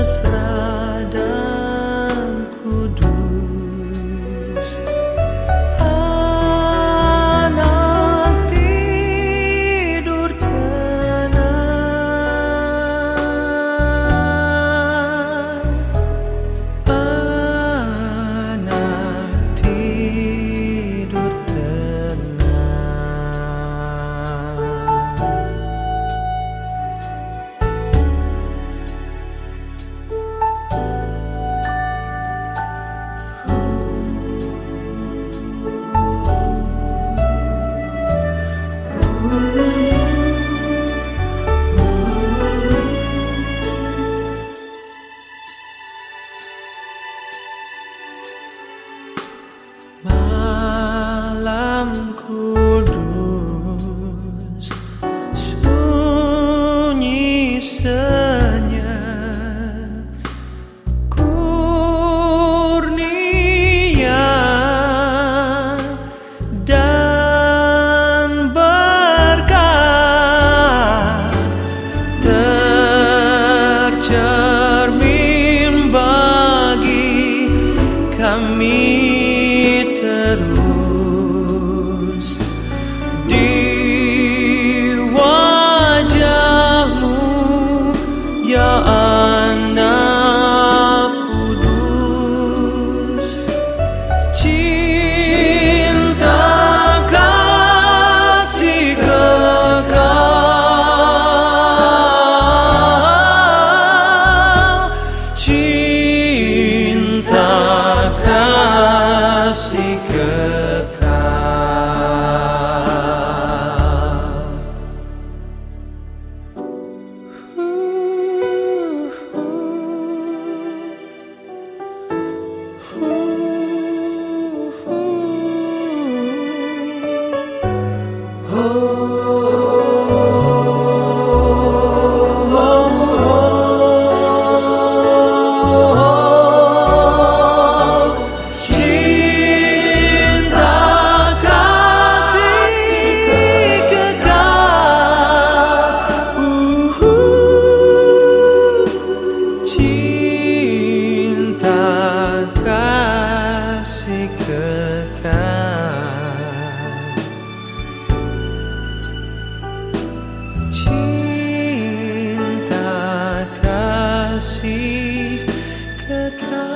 nuestra Malam kudus Sunyi senyap Kurnia Dan berkah Tercermin bagi kami. quero come.